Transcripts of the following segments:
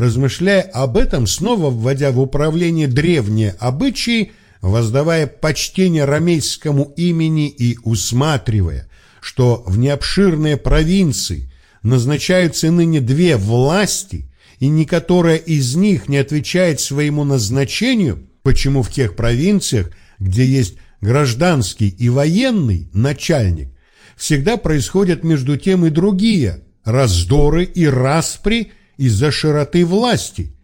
размышляя об этом, снова вводя в управление древние обычаи, воздавая почтение рамейскому имени и усматривая, что в необширные провинции назначаются ныне две власти, и никоторая из них не отвечает своему назначению, почему в тех провинциях, где есть гражданский и военный начальник, всегда происходят между тем и другие раздоры и распри из-за широты власти.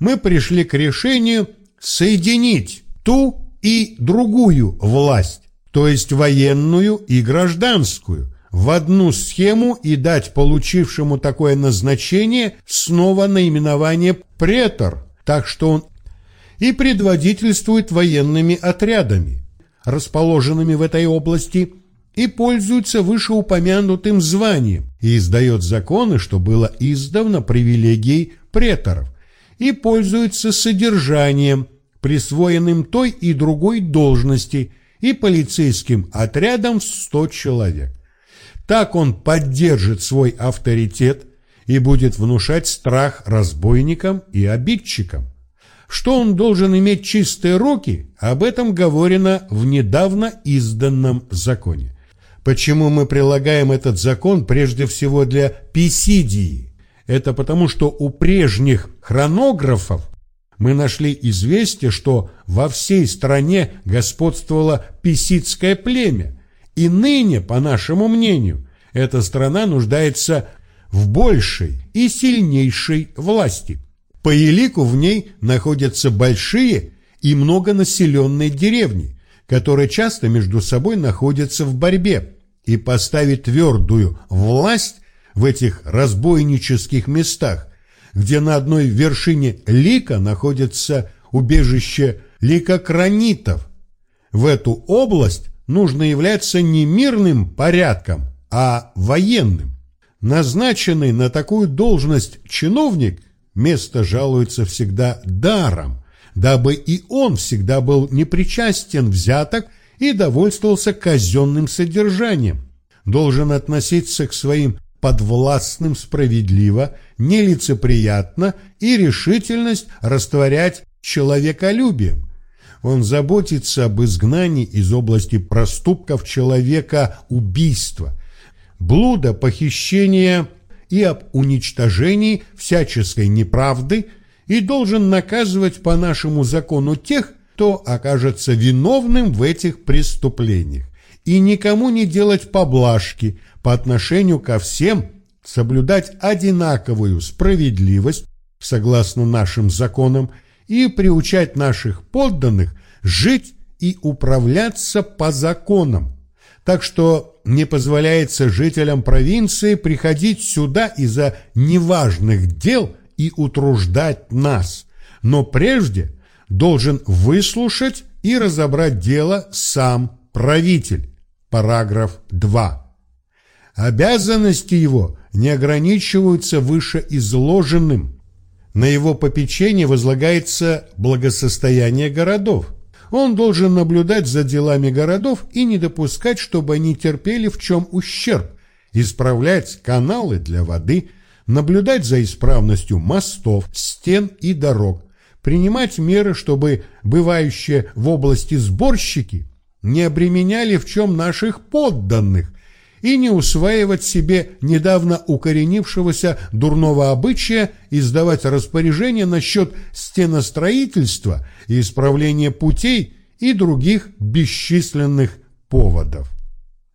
Мы пришли к решению соединить ту и другую власть, то есть военную и гражданскую, в одну схему и дать получившему такое назначение снова наименование претор, так что он и предводительствует военными отрядами, расположенными в этой области, и пользуется вышеупомянутым званием, и издает законы, что было издавна привилегией преторов, и пользуется содержанием, присвоенным той и другой должности, и полицейским отрядом в 100 человек. Так он поддержит свой авторитет и будет внушать страх разбойникам и обидчикам. Что он должен иметь чистые руки, об этом говорено в недавно изданном законе. Почему мы прилагаем этот закон прежде всего для Писидии? Это потому, что у прежних хронографов мы нашли известие, что во всей стране господствовало писидское племя, и ныне, по нашему мнению, эта страна нуждается в большей и сильнейшей власти. По елику в ней находятся большие и многонаселенные деревни, которые часто между собой находятся в борьбе, и поставить твердую власть в этих разбойнических местах, где на одной вершине лика находится убежище ликокранитов. В эту область нужно являться не мирным порядком, а военным. Назначенный на такую должность чиновник место жалуется всегда даром, дабы и он всегда был непричастен взяток и довольствовался казенным содержанием. Должен относиться к своим подвластным справедливо, нелицеприятно и решительность растворять человеколюбием. Он заботится об изгнании из области проступков человека убийства, блуда, похищения и об уничтожении всяческой неправды и должен наказывать по нашему закону тех, кто окажется виновным в этих преступлениях, и никому не делать поблажки по отношению ко всем, соблюдать одинаковую справедливость согласно нашим законам и приучать наших подданных жить и управляться по законам, так что не позволяется жителям провинции приходить сюда из-за неважных дел и утруждать нас, но прежде должен выслушать и разобрать дело сам правитель. Параграф 2. Обязанности его не ограничиваются вышеизложенным. На его попечение возлагается благосостояние городов. Он должен наблюдать за делами городов и не допускать, чтобы они терпели в чем ущерб, исправлять каналы для воды, наблюдать за исправностью мостов, стен и дорог, принимать меры, чтобы бывающие в области сборщики не обременяли в чем наших подданных, и не усваивать себе недавно укоренившегося дурного обычая издавать распоряжения насчет стеностроительства и исправления путей и других бесчисленных поводов.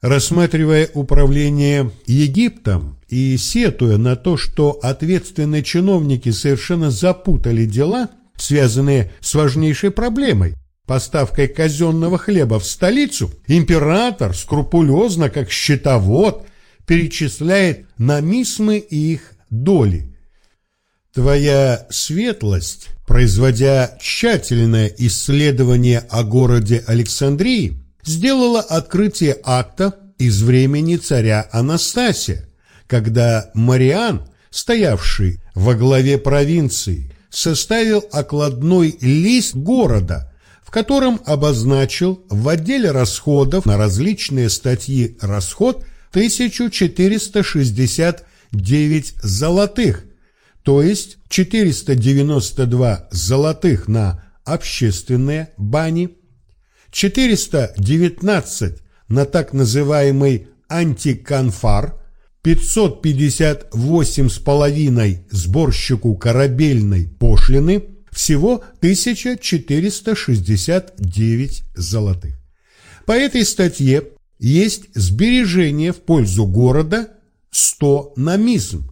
Рассматривая управление Египтом и сетуя на то, что ответственные чиновники совершенно запутали дела, связанные с важнейшей проблемой, поставкой казенного хлеба в столицу, император скрупулезно, как счетовод, перечисляет на и их доли. Твоя светлость, производя тщательное исследование о городе Александрии, сделала открытие акта из времени царя Анастасия, когда Мариан, стоявший во главе провинции, составил окладной лист города – в котором обозначил в отделе расходов на различные статьи расход 1469 золотых, то есть 492 золотых на общественные бани, 419 на так называемый антиконфар, 558,5 сборщику корабельной пошлины, всего 1469 золотых. По этой статье есть сбережение в пользу города 100 на мизм,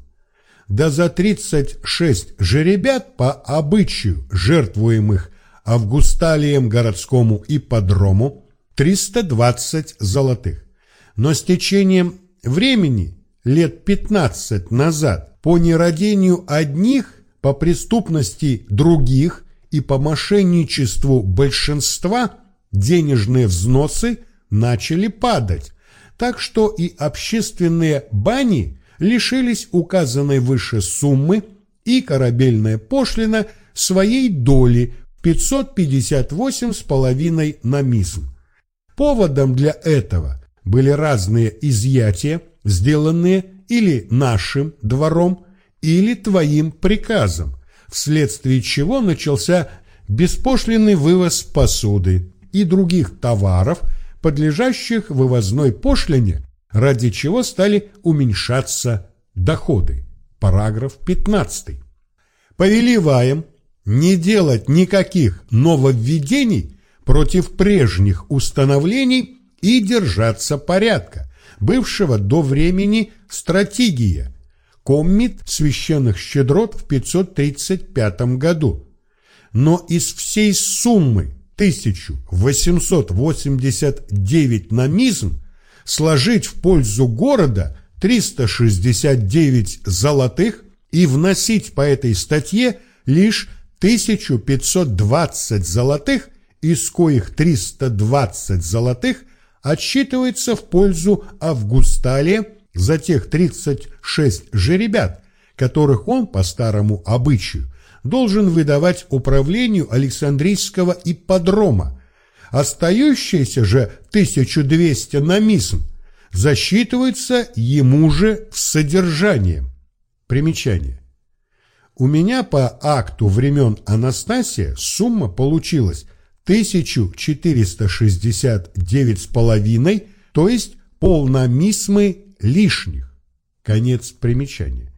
да за 36 жеребят по обычаю жертвуемых Августалием городскому ипподрому 320 золотых. Но с течением времени, лет 15 назад, по нерадению одних, по преступности других и по мошенничеству большинства, денежные взносы начали падать, так что и общественные бани лишились указанной выше суммы и корабельная пошлина своей доли 558,5 на мизм. Поводом для этого были разные изъятия, сделанные или нашим двором, или твоим приказом, вследствие чего начался беспошлинный вывоз посуды и других товаров, подлежащих вывозной пошлине ради чего стали уменьшаться доходы. Параграф 15. Повелеваем не делать никаких нововведений против прежних установлений и держаться порядка, бывшего до времени стратегия, коммит священных щедрот в 535 году. Но из всей суммы 1889 намизм сложить в пользу города 369 золотых и вносить по этой статье лишь 1520 золотых, из коих 320 золотых отсчитывается в пользу Августалия за тех 36 жеребят, которых он по старому обычаю должен выдавать управлению Александрийского ипподрома, Остающиеся же 1200 на мизм засчитываются ему же в содержание. Примечание. У меня по акту времен Анастасия сумма получилась 1469,5, то есть полномисмы лишних. Конец примечания.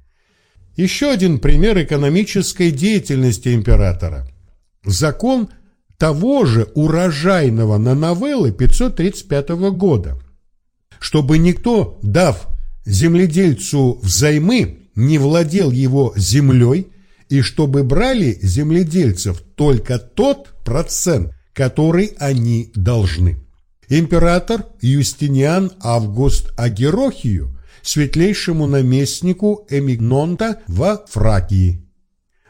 Еще один пример экономической деятельности императора. Закон – того же урожайного на новеллы 535 года, чтобы никто, дав земледельцу взаймы, не владел его землей, и чтобы брали земледельцев только тот процент, который они должны. Император Юстиниан Август Агерохию, светлейшему наместнику Эмигнонта во Фракии.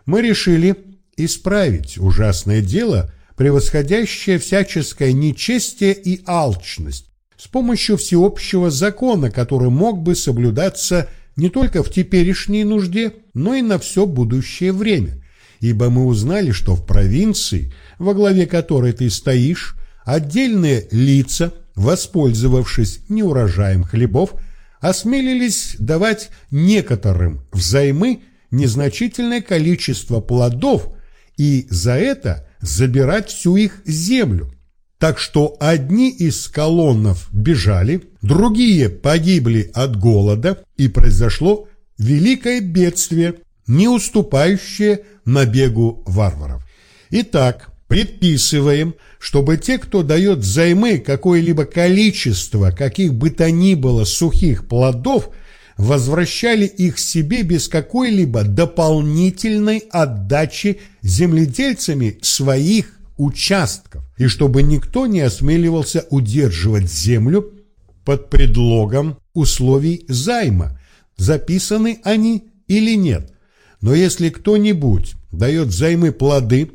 Мы решили исправить ужасное дело – превосходящее всяческое нечестие и алчность, с помощью всеобщего закона, который мог бы соблюдаться не только в теперешней нужде, но и на все будущее время. Ибо мы узнали, что в провинции, во главе которой ты стоишь, отдельные лица, воспользовавшись неурожаем хлебов, осмелились давать некоторым взаймы незначительное количество плодов, и за это – забирать всю их землю. Так что одни из колоннов бежали, другие погибли от голода, и произошло великое бедствие, не уступающее набегу варваров. Итак, предписываем, чтобы те, кто дает взаймы какое-либо количество каких бы то ни было сухих плодов – возвращали их себе без какой-либо дополнительной отдачи земледельцами своих участков, и чтобы никто не осмеливался удерживать землю под предлогом условий займа, записаны они или нет. Но если кто-нибудь дает взаймы плоды,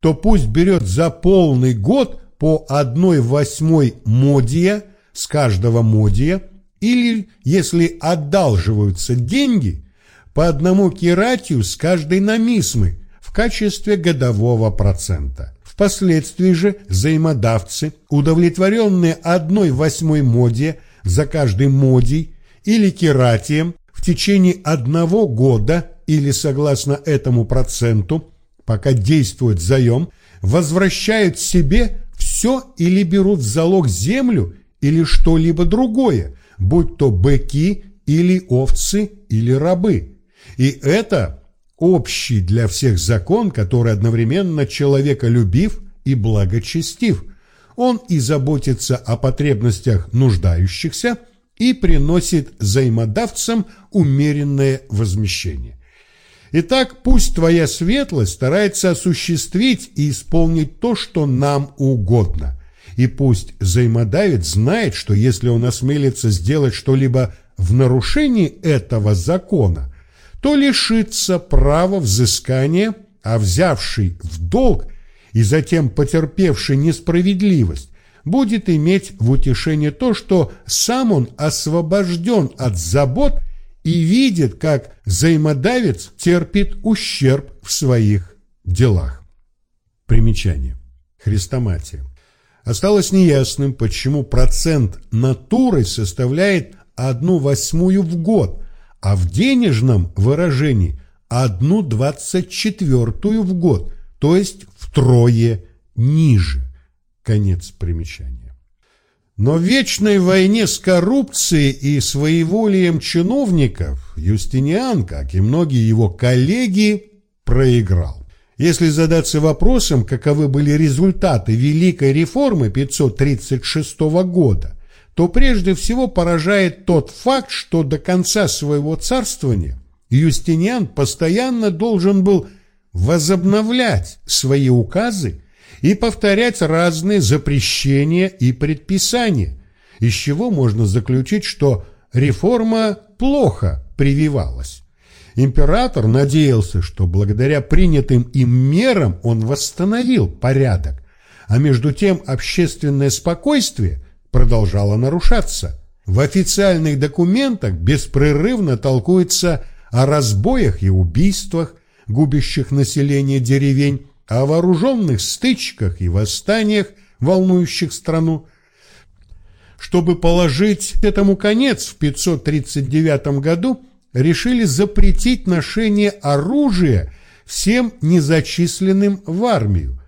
то пусть берет за полный год по одной восьмой модия с каждого модия или, если одалживаются деньги, по одному кератию с каждой намисмы в качестве годового процента. Впоследствии же взаимодавцы, удовлетворенные одной восьмой моде за каждый модий или кератием в течение одного года или согласно этому проценту, пока действует заем, возвращают себе все или берут в залог землю или что-либо другое, будь то быки или овцы или рабы. И это общий для всех закон, который одновременно человеколюбив и благочестив. Он и заботится о потребностях нуждающихся и приносит взаимодавцам умеренное возмещение. Итак, пусть твоя светлость старается осуществить и исполнить то, что нам угодно. И пусть взаимодавец знает, что если он осмелится сделать что-либо в нарушении этого закона, то лишится права взыскания, а взявший в долг и затем потерпевший несправедливость будет иметь в утешение то, что сам он освобожден от забот и видит, как взаимодавец терпит ущерб в своих делах. Примечание. Хрестоматия. Осталось неясным, почему процент натуры составляет одну восьмую в год, а в денежном выражении одну двадцать четвертую в год, то есть втрое ниже. Конец примечания. Но в вечной войне с коррупцией и своеволием чиновников Юстиниан, как и многие его коллеги, проиграл. Если задаться вопросом, каковы были результаты Великой реформы 536 года, то прежде всего поражает тот факт, что до конца своего царствования Юстиниан постоянно должен был возобновлять свои указы и повторять разные запрещения и предписания, из чего можно заключить, что реформа плохо прививалась. Император надеялся, что благодаря принятым им мерам он восстановил порядок, а между тем общественное спокойствие продолжало нарушаться. В официальных документах беспрерывно толкуется о разбоях и убийствах, губящих население деревень, о вооруженных стычках и восстаниях, волнующих страну. Чтобы положить этому конец, в 539 году решили запретить ношение оружия всем незачисленным в армию.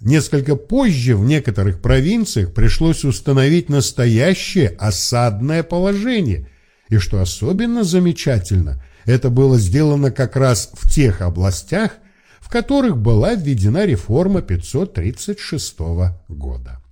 Несколько позже в некоторых провинциях пришлось установить настоящее осадное положение, и что особенно замечательно, это было сделано как раз в тех областях, в которых была введена реформа 536 года.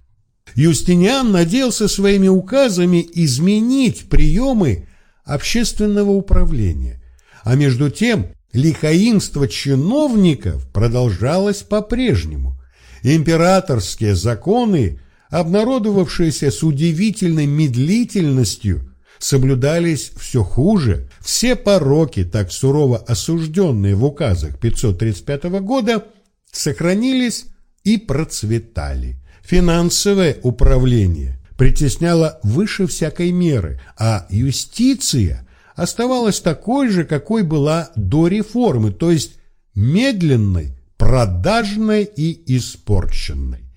Юстиниан надеялся своими указами изменить приемы общественного управления, а между тем лихаимство чиновников продолжалось по-прежнему. Императорские законы, обнародовавшиеся с удивительной медлительностью, соблюдались все хуже, все пороки, так сурово осужденные в указах 535 года, сохранились и процветали. Финансовое управление притесняло выше всякой меры, а юстиция оставалась такой же, какой была до реформы, то есть медленной, продажной и испорченной.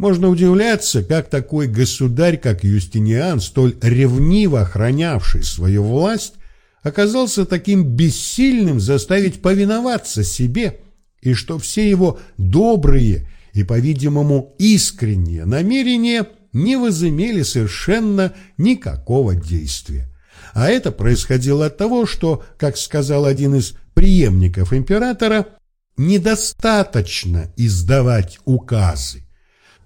Можно удивляться, как такой государь, как Юстиниан, столь ревниво охранявший свою власть, оказался таким бессильным заставить повиноваться себе, и что все его добрые и, по-видимому, искренние намерения не возымели совершенно никакого действия. А это происходило от того, что, как сказал один из преемников императора, недостаточно издавать указы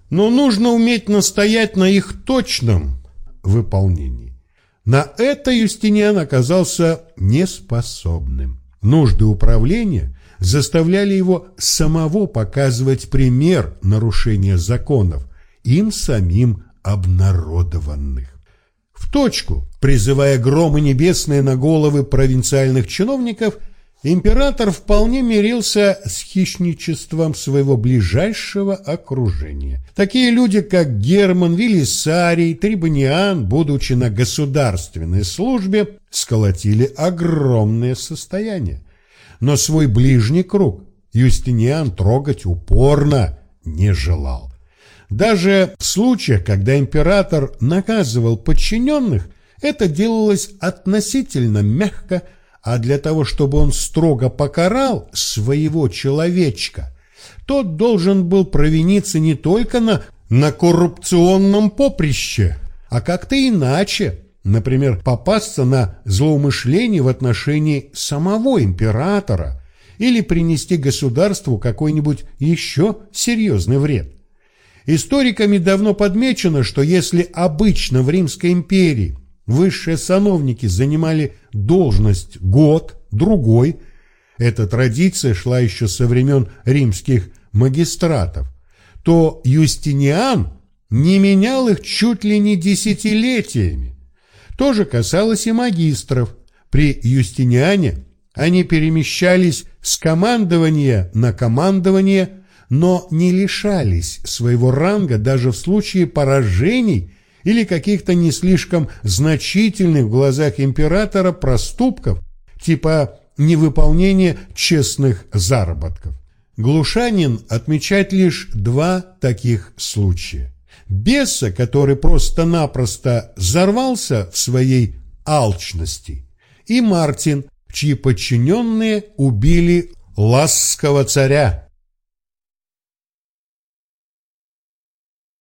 но нужно уметь настоять на их точном выполнении. На это Юстиниан оказался неспособным. Нужды управления заставляли его самого показывать пример нарушения законов, им самим обнародованных. В точку, призывая громы небесные на головы провинциальных чиновников – император вполне мирился с хищничеством своего ближайшего окружения. Такие люди, как Герман Велисарий, Трибониан, будучи на государственной службе, сколотили огромное состояние. Но свой ближний круг Юстиниан трогать упорно не желал. Даже в случаях, когда император наказывал подчиненных, это делалось относительно мягко, а для того, чтобы он строго покарал своего человечка, тот должен был провиниться не только на, на коррупционном поприще, а как-то иначе, например, попасться на злоумышление в отношении самого императора или принести государству какой-нибудь еще серьезный вред. Историками давно подмечено, что если обычно в Римской империи высшие сановники занимали должность год, другой, эта традиция шла еще со времен римских магистратов, то Юстиниан не менял их чуть ли не десятилетиями. То же касалось и магистров. При Юстиниане они перемещались с командования на командование, но не лишались своего ранга даже в случае поражений или каких-то не слишком значительных в глазах императора проступков, типа невыполнения честных заработков. Глушанин отмечает лишь два таких случая. Беса, который просто-напросто взорвался в своей алчности, и Мартин, чьи подчиненные убили ласского царя.